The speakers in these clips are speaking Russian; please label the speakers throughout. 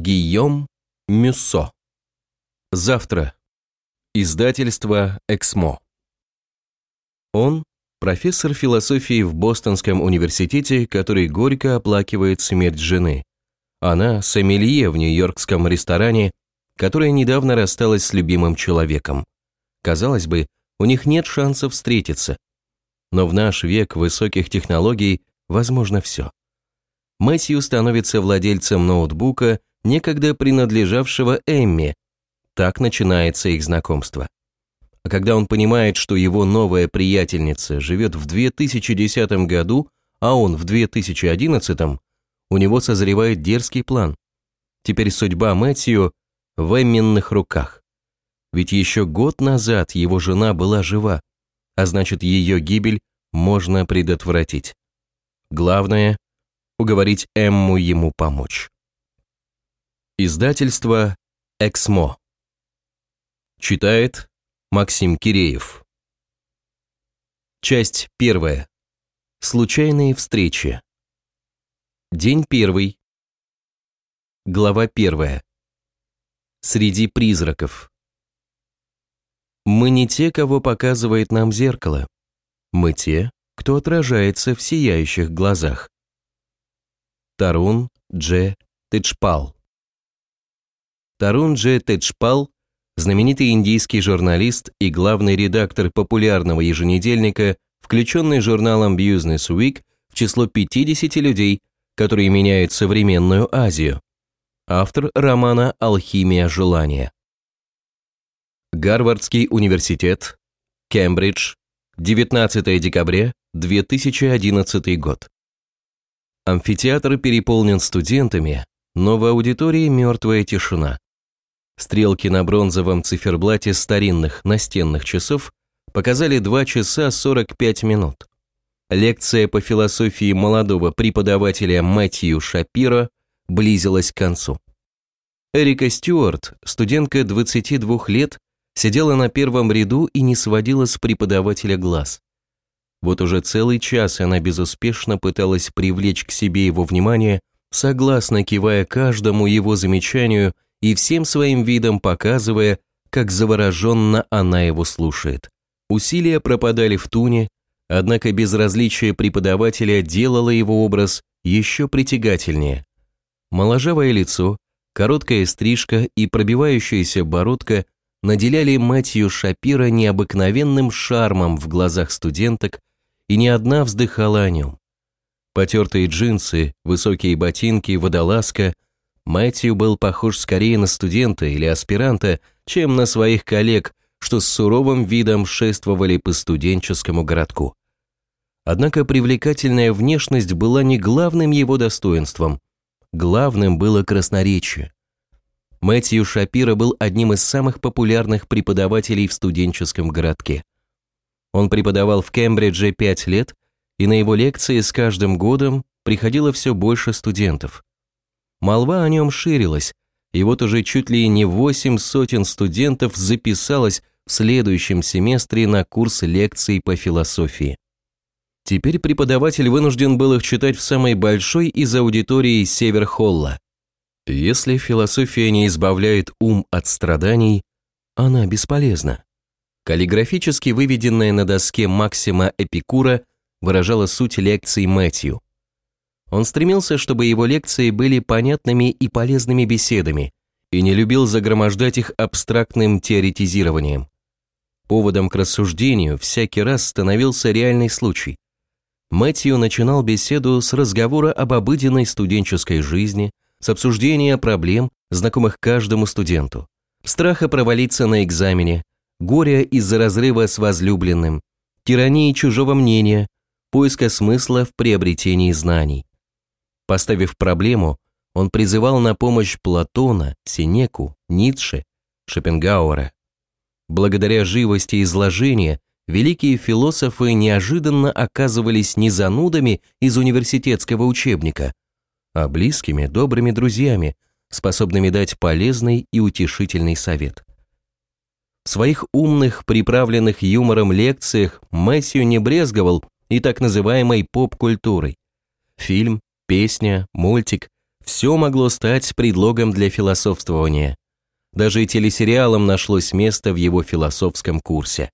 Speaker 1: Гийом Мюссо. Завтра. Издательство «Эксмо». Он – профессор философии в Бостонском университете, который горько оплакивает смерть жены. Она – сомелье в нью-йоркском ресторане, которая недавно рассталась с любимым человеком. Казалось бы, у них нет шансов встретиться. Но в наш век высоких технологий возможно все. Мэтью становится владельцем ноутбука – некогда принадлежавшего Эмми. Так начинается их знакомство. А когда он понимает, что его новая приятельница живет в 2010 году, а он в 2011, у него созревает дерзкий план. Теперь судьба Мэтью в Эмминных руках. Ведь еще год назад его жена была жива, а значит ее гибель можно предотвратить. Главное – уговорить Эмму ему помочь. Издательство «Эксмо». Читает Максим Киреев. Часть первая. Случайные встречи. День первый. Глава первая. Среди призраков. Мы не те, кого показывает нам зеркало. Мы те, кто отражается в сияющих глазах. Тарун Дже Тычпал. Тарун Дже Теджпал, знаменитый индийский журналист и главный редактор популярного еженедельника, включенный журналом Business Week в число 50 людей, которые меняют современную Азию. Автор романа «Алхимия желания». Гарвардский университет, Кембридж, 19 декабря 2011 год. Амфитеатр переполнен студентами, но в аудитории мертвая тишина. Стрелки на бронзовом циферблате старинных настенных часов показали 2 часа 45 минут. Лекция по философии молодого преподавателя Мэтью Шапиро близилась к концу. Эрика Стюарт, студентка 22 лет, сидела на первом ряду и не сводила с преподавателя глаз. Вот уже целый час она безуспешно пыталась привлечь к себе его внимание, согласно кивая каждому его замечанию – и всем своим видом показывая, как завороженно она его слушает. Усилия пропадали в туне, однако безразличие преподавателя делало его образ еще притягательнее. Моложавое лицо, короткая стрижка и пробивающаяся бородка наделяли Матью Шапира необыкновенным шармом в глазах студенток, и ни одна вздыхала о нем. Потертые джинсы, высокие ботинки, водолазка – Мэтью был похож скорее на студента или аспиранта, чем на своих коллег, что с суровым видом шествовали по студенческому городку. Однако привлекательная внешность была не главным его достоинством. Главным было красноречие. Мэтью Шапира был одним из самых популярных преподавателей в студенческом городке. Он преподавал в Кембридже пять лет, и на его лекции с каждым годом приходило все больше студентов. Молва о нем ширилась, и вот уже чуть ли не восемь сотен студентов записалось в следующем семестре на курс лекций по философии. Теперь преподаватель вынужден был их читать в самой большой из аудитории Северхолла. Если философия не избавляет ум от страданий, она бесполезна. Каллиграфически выведенная на доске Максима Эпикура выражала суть лекций Мэтью. Он стремился, чтобы его лекции были понятными и полезными беседами, и не любил загромождать их абстрактным теоретизированием. Поводом к рассуждению всякий раз становился реальный случай. Мэтью начинал беседу с разговора об обыденной студенческой жизни, с обсуждения проблем, знакомых каждому студенту, страха провалиться на экзамене, горя из-за разрыва с возлюбленным, тирании чужого мнения, поиска смысла в приобретении знаний. Поставив проблему, он призывал на помощь Платона, Синеку, Ницше, Шопенгауэра. Благодаря живости изложения великие философы неожиданно оказывались не занудами из университетского учебника, а близкими, добрыми друзьями, способными дать полезный и утешительный совет. В своих умных, приправленных юмором лекциях Мэссию не брезговал и так называемой поп-культурой. Фильм, песня, мультик – Все могло стать предлогом для философствования. Даже и телесериалом нашлось место в его философском курсе.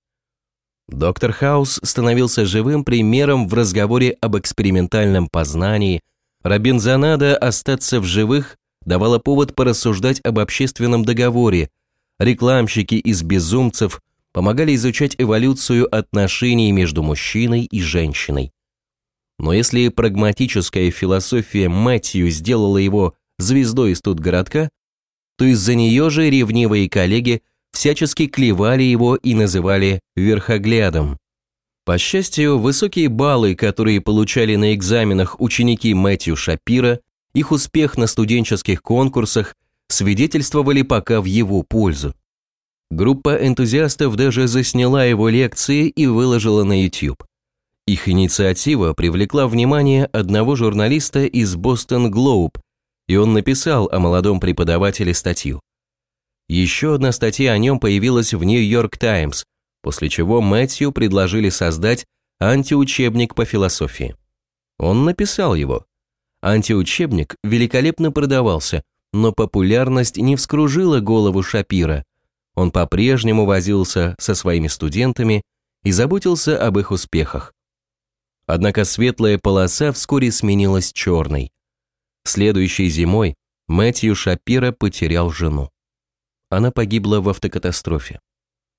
Speaker 1: Доктор Хаус становился живым примером в разговоре об экспериментальном познании. Робинзонада «Остаться в живых» давала повод порассуждать об общественном договоре. Рекламщики из безумцев помогали изучать эволюцию отношений между мужчиной и женщиной. Но если прагматическая философия Мэтью сделала его звездой из тут городка, то из-за нее же ревнивые коллеги всячески клевали его и называли верхоглядом. По счастью, высокие баллы, которые получали на экзаменах ученики Мэтью Шапира, их успех на студенческих конкурсах свидетельствовали пока в его пользу. Группа энтузиастов даже засняла его лекции и выложила на YouTube. Их инициатива привлекла внимание одного журналиста из Бостон Глоуб, и он написал о молодом преподавателе статью. Еще одна статья о нем появилась в Нью-Йорк Таймс, после чего Мэтью предложили создать антиучебник по философии. Он написал его. Антиучебник великолепно продавался, но популярность не вскружила голову Шапира. Он по-прежнему возился со своими студентами и заботился об их успехах. Однако светлая полоса вскоре сменилась черной. Следующей зимой Мэтью Шапира потерял жену. Она погибла в автокатастрофе.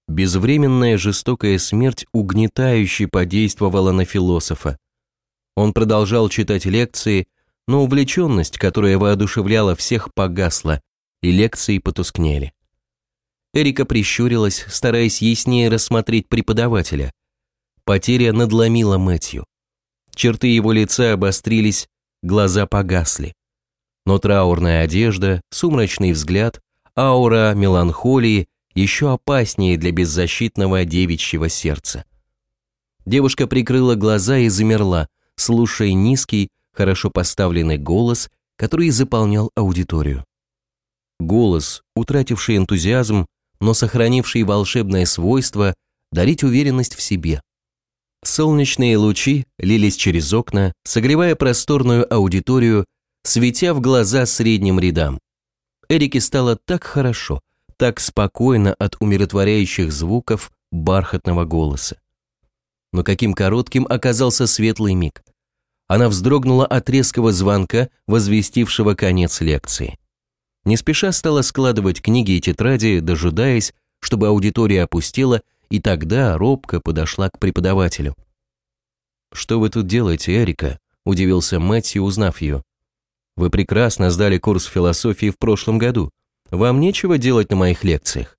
Speaker 1: Безвременная жестокая смерть угнетающе подействовала на философа. Он продолжал читать лекции, но увлеченность, которая воодушевляла всех, погасла, и лекции потускнели. Эрика прищурилась, стараясь яснее рассмотреть преподавателя. Потеря надломила Мэтью. Черты его лица обострились, глаза погасли но траурная одежда, сумрачный взгляд, аура меланхолии еще опаснее для беззащитного девичьего сердца. Девушка прикрыла глаза и замерла, слушая низкий, хорошо поставленный голос, который заполнял аудиторию. Голос, утративший энтузиазм, но сохранивший волшебное свойство дарить уверенность в себе. Солнечные лучи лились через окна, согревая просторную аудиторию светя в глаза средним рядам. Эрике стало так хорошо, так спокойно от умиротворяющих звуков бархатного голоса. Но каким коротким оказался светлый миг. Она вздрогнула от резкого звонка, возвестившего конец лекции. Не спеша стала складывать книги и тетради, дожидаясь, чтобы аудитория опустела, и тогда робко подошла к преподавателю. «Что вы тут делаете, Эрика?» – удивился Мэтью, узнав ее. Вы прекрасно сдали курс философии в прошлом году. Вам нечего делать на моих лекциях.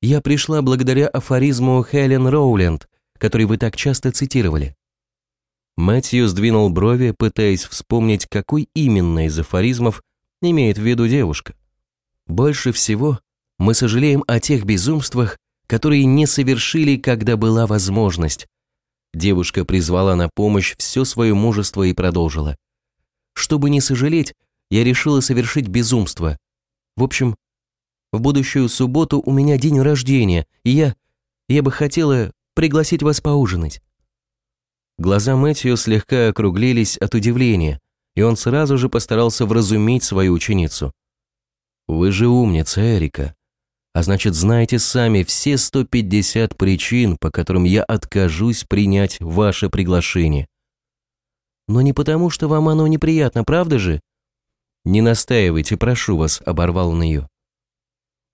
Speaker 1: Я пришла благодаря афоризму Хелен Роуленд, который вы так часто цитировали. Мэтью сдвинул брови, пытаясь вспомнить, какой именно из афоризмов имеет в виду девушка. Больше всего мы сожалеем о тех безумствах, которые не совершили, когда была возможность. Девушка призвала на помощь все свое мужество и продолжила. Чтобы не сожалеть, я решила совершить безумство. В общем, в будущую субботу у меня день рождения, и я... я бы хотела пригласить вас поужинать». Глаза Мэтью слегка округлились от удивления, и он сразу же постарался вразумить свою ученицу. «Вы же умница, Эрика. А значит, знаете сами все 150 причин, по которым я откажусь принять ваше приглашение. Но не потому, что вам оно неприятно, правда же? Не настаивайте, прошу вас, оборвал он ее.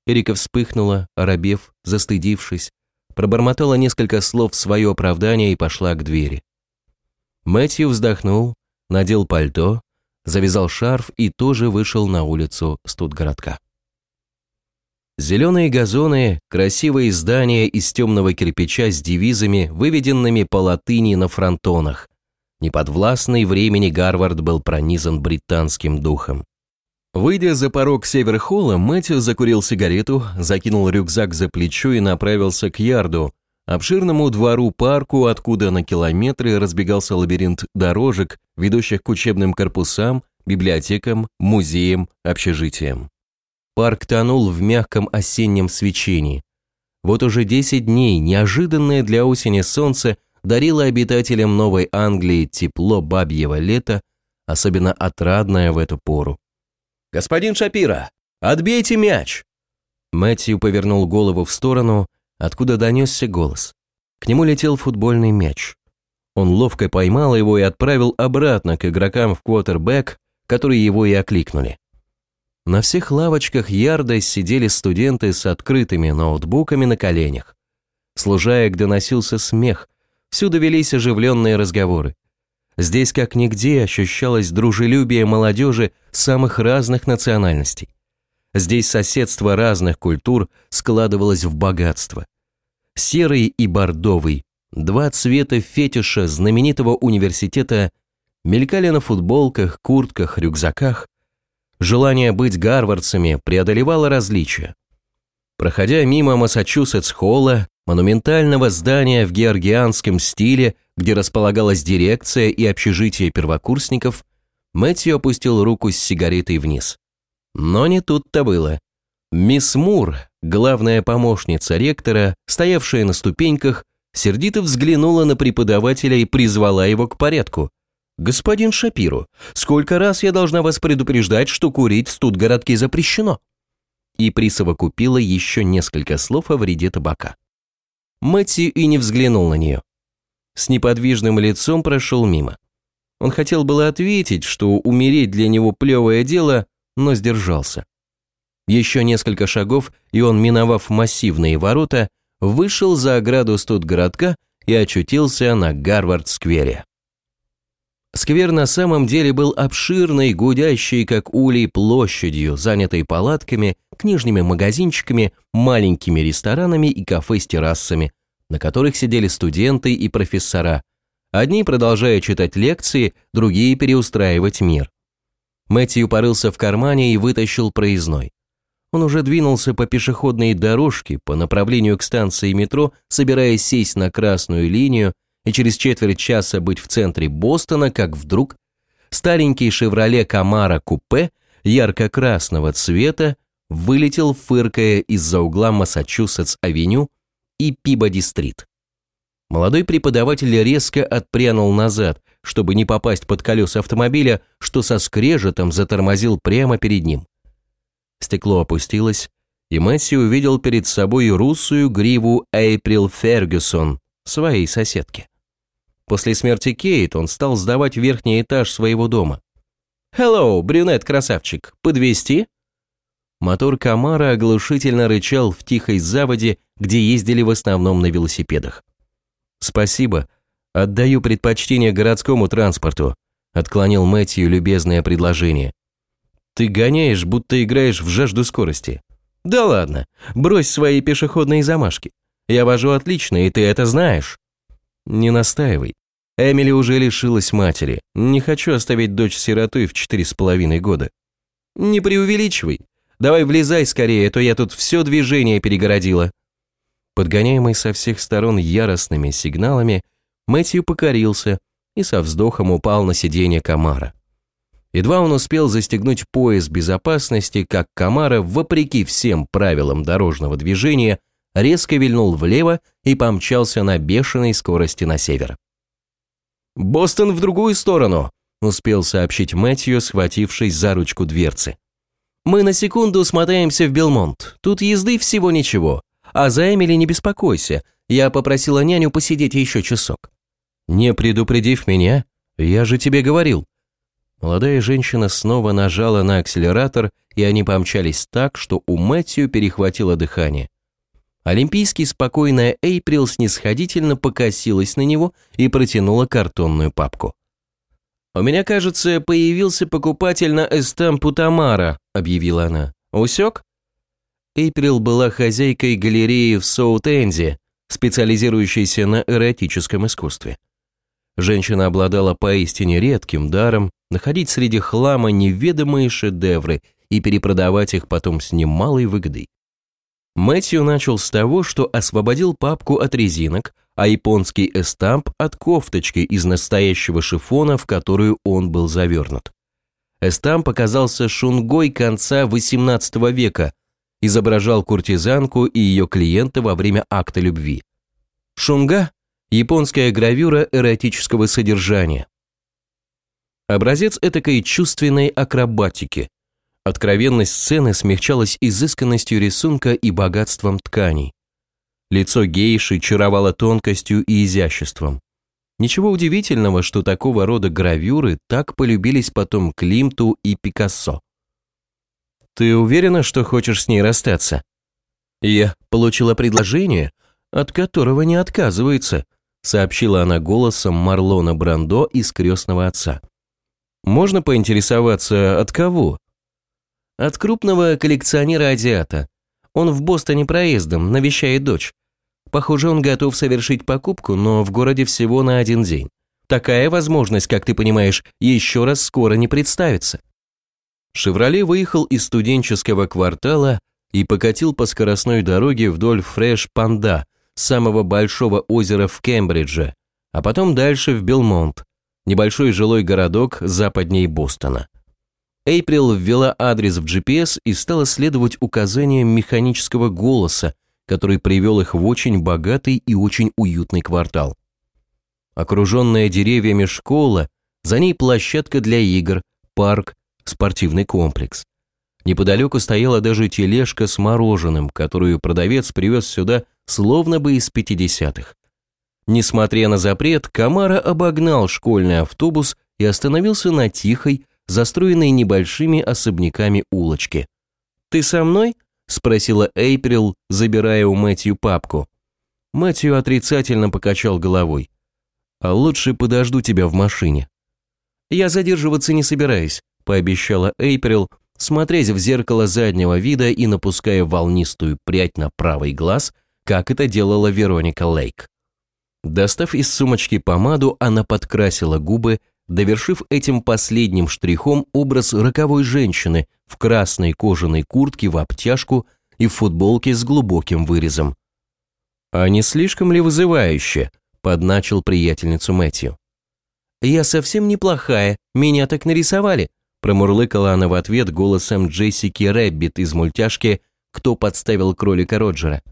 Speaker 1: Эрика вспыхнула, оробев, застыдившись, пробормотала несколько слов в свое оправдание и пошла к двери. Мэтью вздохнул, надел пальто, завязал шарф и тоже вышел на улицу студгородка. Зеленые газоны, красивые здания из темного кирпича с девизами, выведенными по латыни на фронтонах, Неподвластный времени Гарвард был пронизан британским духом. Выйдя за порог Северхолла, Мэтью закурил сигарету, закинул рюкзак за плечо и направился к ярду, обширному двору-парку, откуда на километры разбегался лабиринт дорожек, ведущих к учебным корпусам, библиотекам, музеям, общежитиям. Парк тонул в мягком осеннем свечении. Вот уже 10 дней неожиданное для осени солнце дарила обитателям Новой Англии тепло бабьего лета, особенно отрадное в эту пору. «Господин Шапира, отбейте мяч!» Мэтью повернул голову в сторону, откуда донесся голос. К нему летел футбольный мяч. Он ловко поймал его и отправил обратно к игрокам в квотербек, которые его и окликнули. На всех лавочках ярда сидели студенты с открытыми ноутбуками на коленях. Служаек доносился смех, всюду велись оживленные разговоры. Здесь как нигде ощущалось дружелюбие молодежи самых разных национальностей. Здесь соседство разных культур складывалось в богатство. Серый и бордовый, два цвета фетиша знаменитого университета мелькали на футболках, куртках, рюкзаках. Желание быть гарвардцами преодолевало различия. Проходя мимо Массачусетс-холла, монументального здания в георгианском стиле, где располагалась дирекция и общежитие первокурсников, Мэтью опустил руку с сигаретой вниз. Но не тут-то было. Мисс Мур, главная помощница ректора, стоявшая на ступеньках, сердито взглянула на преподавателя и призвала его к порядку. «Господин Шапиру, сколько раз я должна вас предупреждать, что курить в студгородке запрещено?» И присовокупила еще несколько слов о вреде табака. Мэтью и не взглянул на нее. С неподвижным лицом прошел мимо. Он хотел было ответить, что умереть для него плевое дело, но сдержался. Еще несколько шагов, и он, миновав массивные ворота, вышел за ограду студгородка и очутился на Гарвард-сквере. Сквер на самом деле был обширной, гудящей, как улей, площадью, занятой палатками, книжными магазинчиками, маленькими ресторанами и кафе с террасами, на которых сидели студенты и профессора, одни продолжая читать лекции, другие переустраивать мир. Мэтью порылся в кармане и вытащил проездной. Он уже двинулся по пешеходной дорожке по направлению к станции метро, собираясь сесть на красную линию и через четверть часа быть в центре Бостона, как вдруг старенький «Шевроле Камара» купе ярко-красного цвета вылетел, фыркая из-за угла Массачусетс-авеню и Пибоди-стрит. Молодой преподаватель резко отпрянул назад, чтобы не попасть под колеса автомобиля, что со скрежетом затормозил прямо перед ним. Стекло опустилось, и Месси увидел перед собой русую гриву Эйприл Фергюсон, своей соседки. После смерти Кейт он стал сдавать верхний этаж своего дома. «Hello, брюнет-красавчик, подвести? Мотор Камара оглушительно рычал в тихой заводе, где ездили в основном на велосипедах. «Спасибо. Отдаю предпочтение городскому транспорту», отклонил Мэтью любезное предложение. Ты гоняешь, будто играешь в жажду скорости. Да ладно, брось свои пешеходные замашки. Я вожу отлично, и ты это знаешь. Не настаивай. Эмили уже лишилась матери. Не хочу оставить дочь сиротой в четыре с половиной года. Не преувеличивай. Давай влезай скорее, а то я тут все движение перегородила. Подгоняемый со всех сторон яростными сигналами, Мэтью покорился и со вздохом упал на сиденье комара. Едва он успел застегнуть пояс безопасности, как Камара, вопреки всем правилам дорожного движения, резко вильнул влево и помчался на бешеной скорости на север. «Бостон в другую сторону!» – успел сообщить Мэтью, схватившись за ручку дверцы. «Мы на секунду смотаемся в Белмонт. Тут езды всего ничего. А за Эмили не беспокойся. Я попросила няню посидеть еще часок». «Не предупредив меня? Я же тебе говорил», Молодая женщина снова нажала на акселератор, и они помчались так, что у Мэтью перехватило дыхание. Олимпийский спокойная Эйприл снисходительно покосилась на него и протянула картонную папку. «У меня, кажется, появился покупатель на эстампу Тамара», — объявила она. «Усек?» Эйприл была хозяйкой галереи в Соут-Энде, специализирующейся на эротическом искусстве. Женщина обладала поистине редким даром находить среди хлама неведомые шедевры и перепродавать их потом с немалой выгодой. Мэтью начал с того, что освободил папку от резинок, а японский эстамп от кофточки из настоящего шифона, в которую он был завернут. Эстамп оказался шунгой конца XVIII века, изображал куртизанку и ее клиента во время акта любви. Шунга – японская гравюра эротического содержания. Образец этакой чувственной акробатики. Откровенность сцены смягчалась изысканностью рисунка и богатством тканей. Лицо гейши чаровало тонкостью и изяществом. Ничего удивительного, что такого рода гравюры так полюбились потом Климту и Пикассо. «Ты уверена, что хочешь с ней расстаться?» «Я получила предложение, от которого не отказывается», сообщила она голосом Марлона Брандо из «Крестного отца». «Можно поинтересоваться, от кого?» «От крупного коллекционера-азиата. Он в Бостоне проездом, навещает дочь. Похоже, он готов совершить покупку, но в городе всего на один день. Такая возможность, как ты понимаешь, еще раз скоро не представится». «Шевроле» выехал из студенческого квартала и покатил по скоростной дороге вдоль Фреш-Панда, самого большого озера в Кембридже, а потом дальше в Белмонт, небольшой жилой городок западней Бостона. Эйприл ввела адрес в GPS и стала следовать указаниям механического голоса, который привел их в очень богатый и очень уютный квартал. Окруженная деревьями школа, за ней площадка для игр, парк, спортивный комплекс. Неподалеку стояла даже тележка с мороженым, которую продавец привез сюда словно бы из 50-х. Несмотря на запрет, Камара обогнал школьный автобус и остановился на тихой, застроенной небольшими особняками улочке. «Ты со мной?» – спросила Эйприл, забирая у Мэтью папку. Мэтью отрицательно покачал головой. «А лучше подожду тебя в машине». «Я задерживаться не собираюсь», – пообещала Эйприл, – смотреть в зеркало заднего вида и напуская волнистую прядь на правый глаз, как это делала Вероника Лейк. Достав из сумочки помаду, она подкрасила губы, довершив этим последним штрихом образ роковой женщины в красной кожаной куртке в обтяжку и в футболке с глубоким вырезом. «А не слишком ли вызывающе?» – подначил приятельницу Мэтью. «Я совсем не плохая, меня так нарисовали», Промурлыкала она в ответ голосом Джессики Рэббит из мультяшки «Кто подставил кролика Роджера?».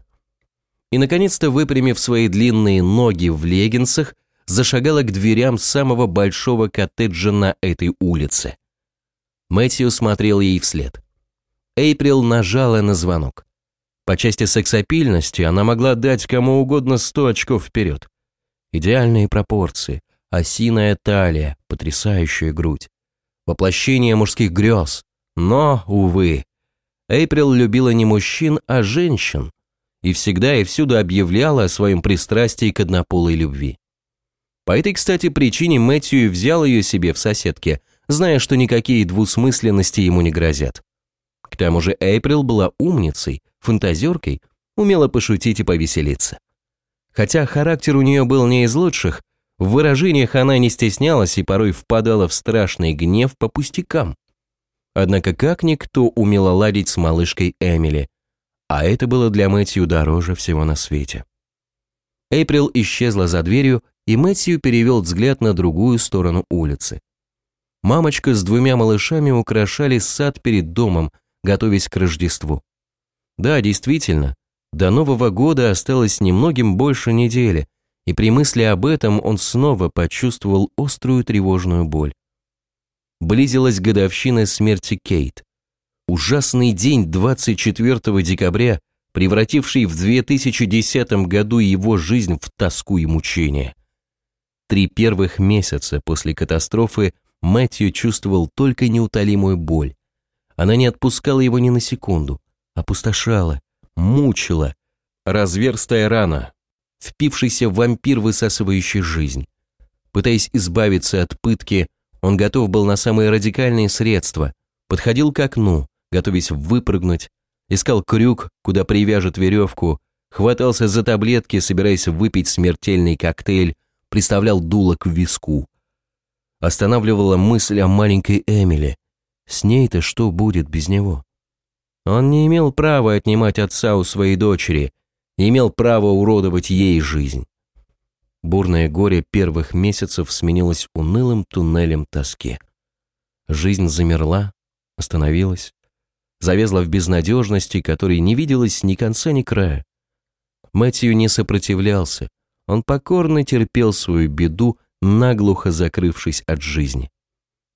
Speaker 1: И, наконец-то, выпрямив свои длинные ноги в леггинсах, зашагала к дверям самого большого коттеджа на этой улице. Мэтью смотрел ей вслед. Эйприл нажала на звонок. По части сексапильности она могла дать кому угодно сто очков вперед. Идеальные пропорции, осиная талия, потрясающая грудь воплощение мужских грез. Но, увы, Эйприл любила не мужчин, а женщин, и всегда и всюду объявляла о своем пристрастии к однополой любви. По этой, кстати, причине Мэтью взял ее себе в соседке, зная, что никакие двусмысленности ему не грозят. К тому же Эйприл была умницей, фантазеркой, умела пошутить и повеселиться. Хотя характер у нее был не из лучших, в выражениях она не стеснялась и порой впадала в страшный гнев по пустякам. Однако как никто умела ладить с малышкой Эмили, а это было для Мэтью дороже всего на свете. Эйприл исчезла за дверью, и Мэтью перевел взгляд на другую сторону улицы. Мамочка с двумя малышами украшали сад перед домом, готовясь к Рождеству. Да, действительно, до Нового года осталось немногим больше недели, и при мысли об этом он снова почувствовал острую тревожную боль. Близилась годовщина смерти Кейт. Ужасный день 24 декабря, превративший в 2010 году его жизнь в тоску и мучения. Три первых месяца после катастрофы Мэтью чувствовал только неутолимую боль. Она не отпускала его ни на секунду, опустошала, мучила. Разверстая рана, впившийся вампир, высасывающий жизнь. Пытаясь избавиться от пытки, он готов был на самые радикальные средства, подходил к окну, готовясь выпрыгнуть, искал крюк, куда привяжет веревку, хватался за таблетки, собираясь выпить смертельный коктейль, приставлял дуло к виску. Останавливала мысль о маленькой Эмили. С ней-то что будет без него? Он не имел права отнимать отца у своей дочери, имел право уродовать ей жизнь. Бурное горе первых месяцев сменилось унылым туннелем тоски. Жизнь замерла, остановилась, завезла в безнадежности, которой не виделось ни конца, ни края. Мэтью не сопротивлялся, он покорно терпел свою беду, наглухо закрывшись от жизни.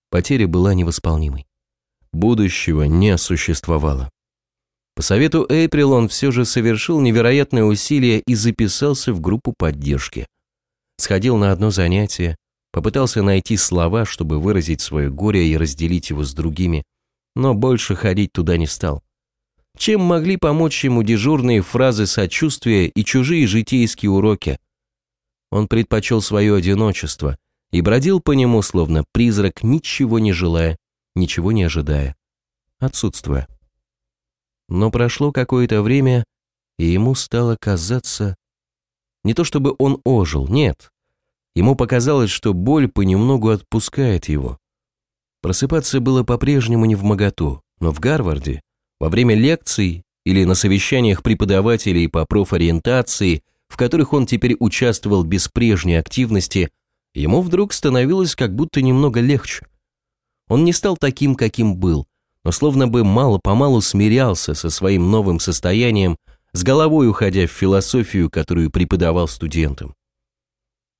Speaker 1: Потеря была невосполнимой. будущего не существовало. По совету Эйприл он все же совершил невероятное усилие и записался в группу поддержки. Сходил на одно занятие, попытался найти слова, чтобы выразить свое горе и разделить его с другими, но больше ходить туда не стал. Чем могли помочь ему дежурные фразы сочувствия и чужие житейские уроки? Он предпочел свое одиночество и бродил по нему, словно призрак, ничего не желая, ничего не ожидая, отсутствуя. Но прошло какое-то время, и ему стало казаться... Не то чтобы он ожил, нет. Ему показалось, что боль понемногу отпускает его. Просыпаться было по-прежнему не в моготу, но в Гарварде, во время лекций или на совещаниях преподавателей по профориентации, которых он теперь участвовал без прежней активности, ему вдруг становилось как будто немного легче. Он не стал таким, каким был, но словно бы мало-помалу смирялся со своим новым состоянием, с головой уходя в философию, которую преподавал студентам.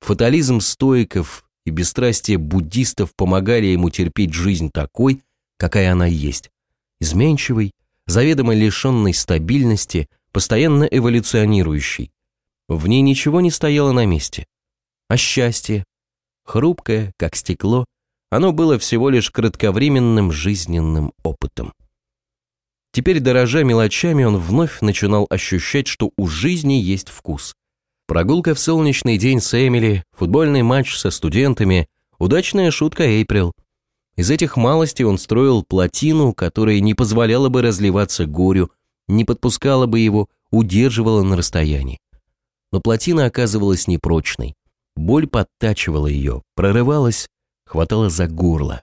Speaker 1: Фатализм стоиков и бесстрастие буддистов помогали ему терпеть жизнь такой, какая она есть, изменчивой, заведомо лишенной стабильности, постоянно эволюционирующей. В ней ничего не стояло на месте. А счастье, хрупкое, как стекло, оно было всего лишь кратковременным жизненным опытом. Теперь, дорожа мелочами, он вновь начинал ощущать, что у жизни есть вкус. Прогулка в солнечный день с Эмили, футбольный матч со студентами, удачная шутка Эйприл. Из этих малостей он строил плотину, которая не позволяла бы разливаться горю, не подпускала бы его, удерживала на расстоянии. Но плотина оказывалась непрочной. Боль подтачивала ее, прорывалась, хватало за горло.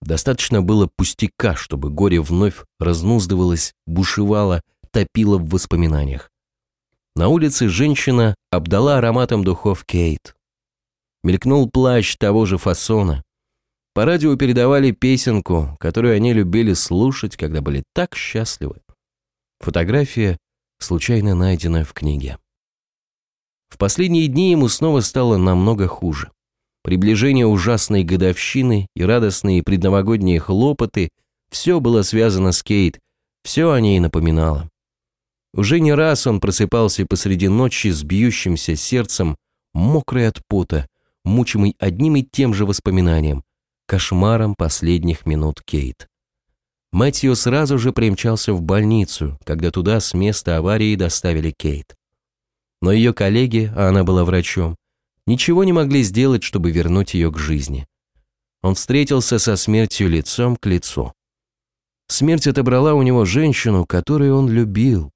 Speaker 1: Достаточно было пустяка, чтобы горе вновь разнуздывалось, бушевало, топило в воспоминаниях. На улице женщина обдала ароматом духов Кейт. Мелькнул плащ того же фасона. По радио передавали песенку, которую они любили слушать, когда были так счастливы. Фотография случайно найдена в книге. В последние дни ему снова стало намного хуже. Приближение ужасной годовщины и радостные предновогодние хлопоты – все было связано с Кейт, все о ней напоминало. Уже не раз он просыпался посреди ночи с бьющимся сердцем, мокрый от пота, мучимый одним и тем же воспоминанием, кошмаром последних минут Кейт. Мэтью сразу же примчался в больницу, когда туда с места аварии доставили Кейт. Но ее коллеги, а она была врачом, ничего не могли сделать, чтобы вернуть ее к жизни. Он встретился со смертью лицом к лицу. Смерть отобрала у него женщину, которую он любил.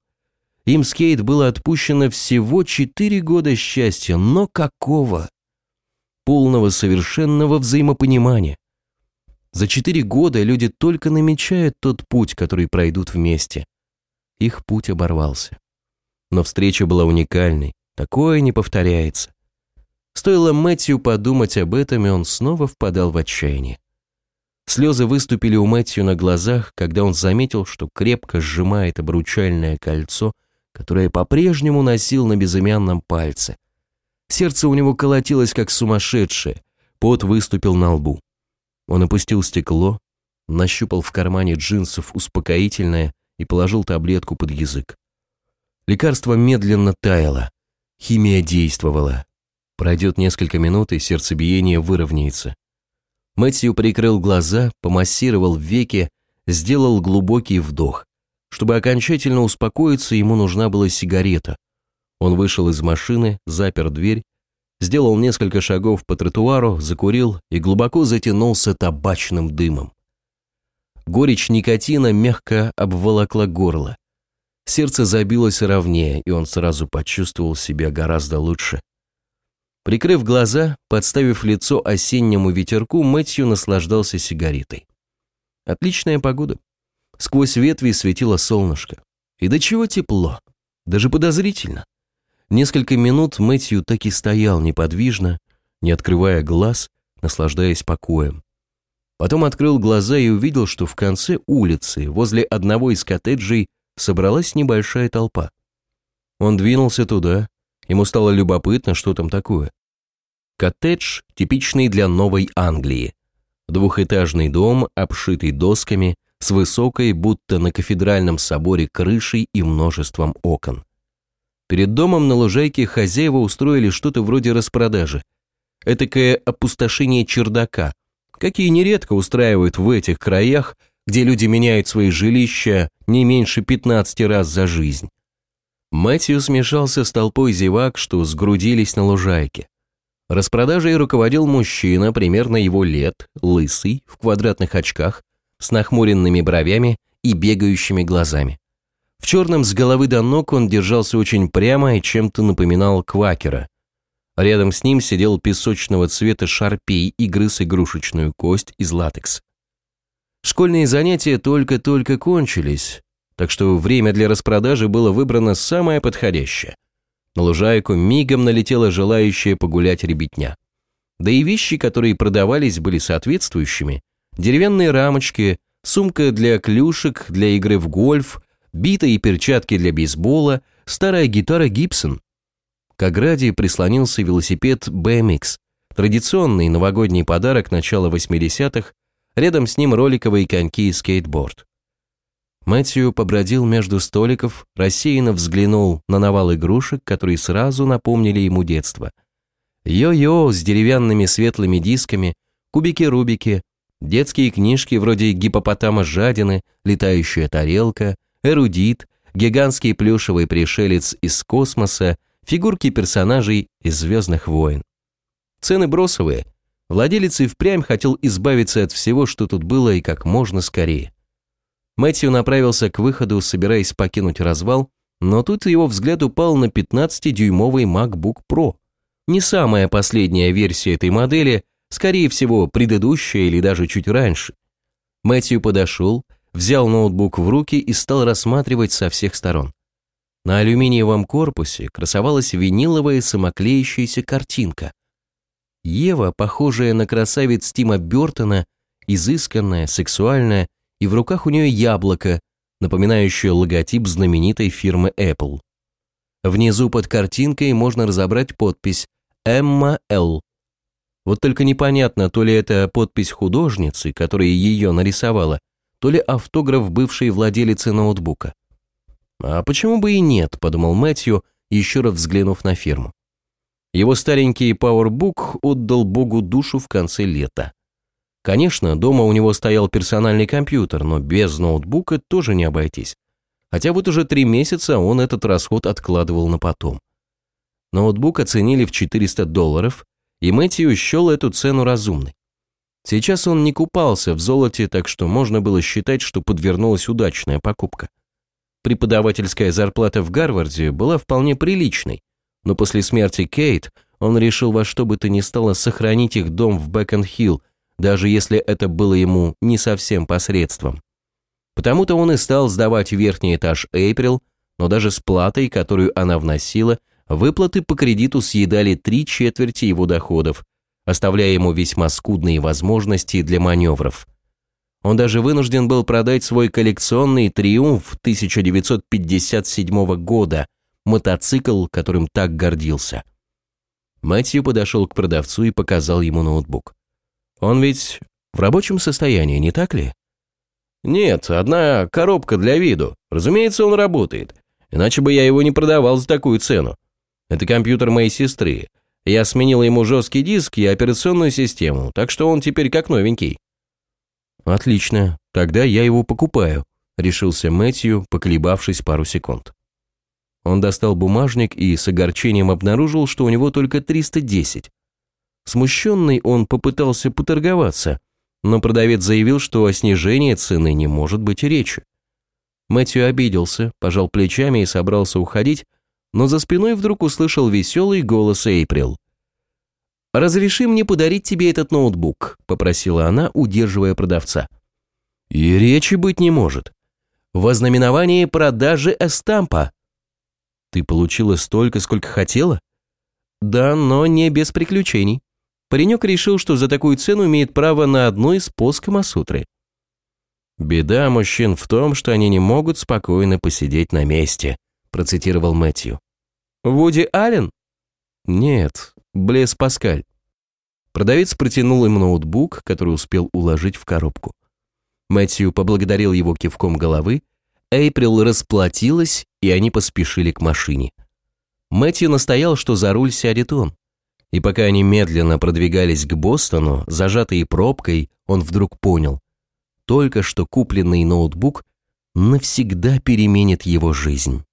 Speaker 1: Им с Кейт было отпущено всего четыре года счастья, но какого? Полного совершенного взаимопонимания. За четыре года люди только намечают тот путь, который пройдут вместе. Их путь оборвался. Но встреча была уникальной, такое не повторяется. Стоило Мэтью подумать об этом, и он снова впадал в отчаяние. Слезы выступили у Мэтью на глазах, когда он заметил, что крепко сжимает обручальное кольцо, которое по-прежнему носил на безымянном пальце. Сердце у него колотилось, как сумасшедшее, пот выступил на лбу. Он опустил стекло, нащупал в кармане джинсов успокоительное и положил таблетку под язык. Лекарство медленно таяло, химия действовала, Пройдет несколько минут, и сердцебиение выровняется. Мэтью прикрыл глаза, помассировал веки, сделал глубокий вдох. Чтобы окончательно успокоиться, ему нужна была сигарета. Он вышел из машины, запер дверь, сделал несколько шагов по тротуару, закурил и глубоко затянулся табачным дымом. Горечь никотина мягко обволокла горло. Сердце забилось ровнее, и он сразу почувствовал себя гораздо лучше. Прикрыв глаза, подставив лицо осеннему ветерку, Мэтью наслаждался сигаретой. Отличная погода. Сквозь ветви светило солнышко. И до чего тепло. Даже подозрительно. Несколько минут Мэтью так и стоял неподвижно, не открывая глаз, наслаждаясь покоем. Потом открыл глаза и увидел, что в конце улицы, возле одного из коттеджей, собралась небольшая толпа. Он двинулся туда, Ему стало любопытно, что там такое. Коттедж, типичный для Новой Англии. Двухэтажный дом, обшитый досками, с высокой, будто на кафедральном соборе, крышей и множеством окон. Перед домом на лужайке хозяева устроили что-то вроде распродажи. Этакое опустошение чердака, какие нередко устраивают в этих краях, где люди меняют свои жилища не меньше 15 раз за жизнь. Мэтью смешался с толпой зевак, что сгрудились на лужайке. Распродажей руководил мужчина примерно его лет, лысый, в квадратных очках, с нахмуренными бровями и бегающими глазами. В черном с головы до ног он держался очень прямо и чем-то напоминал квакера. Рядом с ним сидел песочного цвета шарпей и грыз игрушечную кость из латекс. Школьные занятия только-только кончились, так что время для распродажи было выбрано самое подходящее – на лужайку мигом налетела желающая погулять ребятня. Да и вещи, которые продавались, были соответствующими. Деревянные рамочки, сумка для клюшек, для игры в гольф, бита и перчатки для бейсбола, старая гитара Гибсон. К ограде прислонился велосипед BMX, традиционный новогодний подарок начала 80-х, рядом с ним роликовые коньки и скейтборд. Мэтью побродил между столиков, рассеянно взглянул на навал игрушек, которые сразу напомнили ему детство. Йо-йо с деревянными светлыми дисками, кубики-рубики, детские книжки вроде «Гипопотама жадины», «Летающая тарелка», «Эрудит», гигантский плюшевый пришелец из космоса, фигурки персонажей из «Звездных войн». Цены бросовые. Владелец и впрямь хотел избавиться от всего, что тут было, и как можно скорее. Мэтью направился к выходу, собираясь покинуть развал, но тут его взгляд упал на 15-дюймовый MacBook Pro. Не самая последняя версия этой модели, скорее всего, предыдущая или даже чуть раньше. Мэтью подошел, взял ноутбук в руки и стал рассматривать со всех сторон. На алюминиевом корпусе красовалась виниловая самоклеящаяся картинка. Ева, похожая на красавиц Тима Бертона, изысканная, сексуальная, и в руках у нее яблоко, напоминающее логотип знаменитой фирмы Apple. Внизу под картинкой можно разобрать подпись «Эмма Л». Вот только непонятно, то ли это подпись художницы, которая ее нарисовала, то ли автограф бывшей владелицы ноутбука. «А почему бы и нет?» – подумал Мэтью, еще раз взглянув на фирму. Его старенький PowerBook отдал Богу душу в конце лета. Конечно, дома у него стоял персональный компьютер, но без ноутбука тоже не обойтись. Хотя вот уже три месяца он этот расход откладывал на потом. Ноутбук оценили в 400 долларов, и Мэтью счел эту цену разумной. Сейчас он не купался в золоте, так что можно было считать, что подвернулась удачная покупка. Преподавательская зарплата в Гарварде была вполне приличной, но после смерти Кейт он решил во что бы то ни стало сохранить их дом в Бэкон-Хилл, даже если это было ему не совсем посредством. Потому-то он и стал сдавать верхний этаж Эйприл, но даже с платой, которую она вносила, выплаты по кредиту съедали три четверти его доходов, оставляя ему весьма скудные возможности для маневров. Он даже вынужден был продать свой коллекционный «Триумф» 1957 года, мотоцикл, которым так гордился. Мэтью подошел к продавцу и показал ему ноутбук. Он ведь в рабочем состоянии, не так ли? Нет, одна коробка для виду. Разумеется, он работает. Иначе бы я его не продавал за такую цену. Это компьютер моей сестры. Я сменил ему жесткий диск и операционную систему, так что он теперь как новенький. Отлично, тогда я его покупаю, решился Мэтью, поколебавшись пару секунд. Он достал бумажник и с огорчением обнаружил, что у него только 310. Смущенный он попытался поторговаться, но продавец заявил, что о снижении цены не может быть речи. Мэтью обиделся, пожал плечами и собрался уходить, но за спиной вдруг услышал веселый голос Эйприл. «Разреши мне подарить тебе этот ноутбук», – попросила она, удерживая продавца. «И речи быть не может. В ознаменовании продажи эстампа». «Ты получила столько, сколько хотела?» «Да, но не без приключений. Паренек решил, что за такую цену имеет право на одну из поз Камасутры. «Беда мужчин в том, что они не могут спокойно посидеть на месте», процитировал Мэтью. «Вуди Аллен?» «Нет, Блес Паскаль». Продавец протянул им ноутбук, который успел уложить в коробку. Мэтью поблагодарил его кивком головы, Эйприл расплатилась, и они поспешили к машине. Мэтью настоял, что за руль сядет он. И пока они медленно продвигались к Бостону, зажатые пробкой, он вдруг понял. Только что купленный ноутбук навсегда переменит его жизнь.